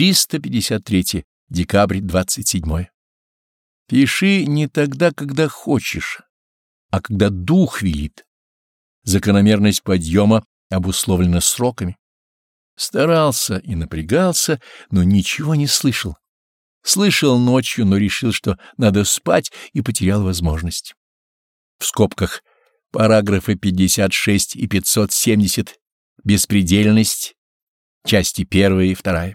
353 декабрь 27 Пиши не тогда, когда хочешь, а когда дух велит. Закономерность подъема обусловлена сроками. Старался и напрягался, но ничего не слышал. Слышал ночью, но решил, что надо спать, и потерял возможность. В скобках параграфы 56 и 570 «Беспредельность», части 1 и 2.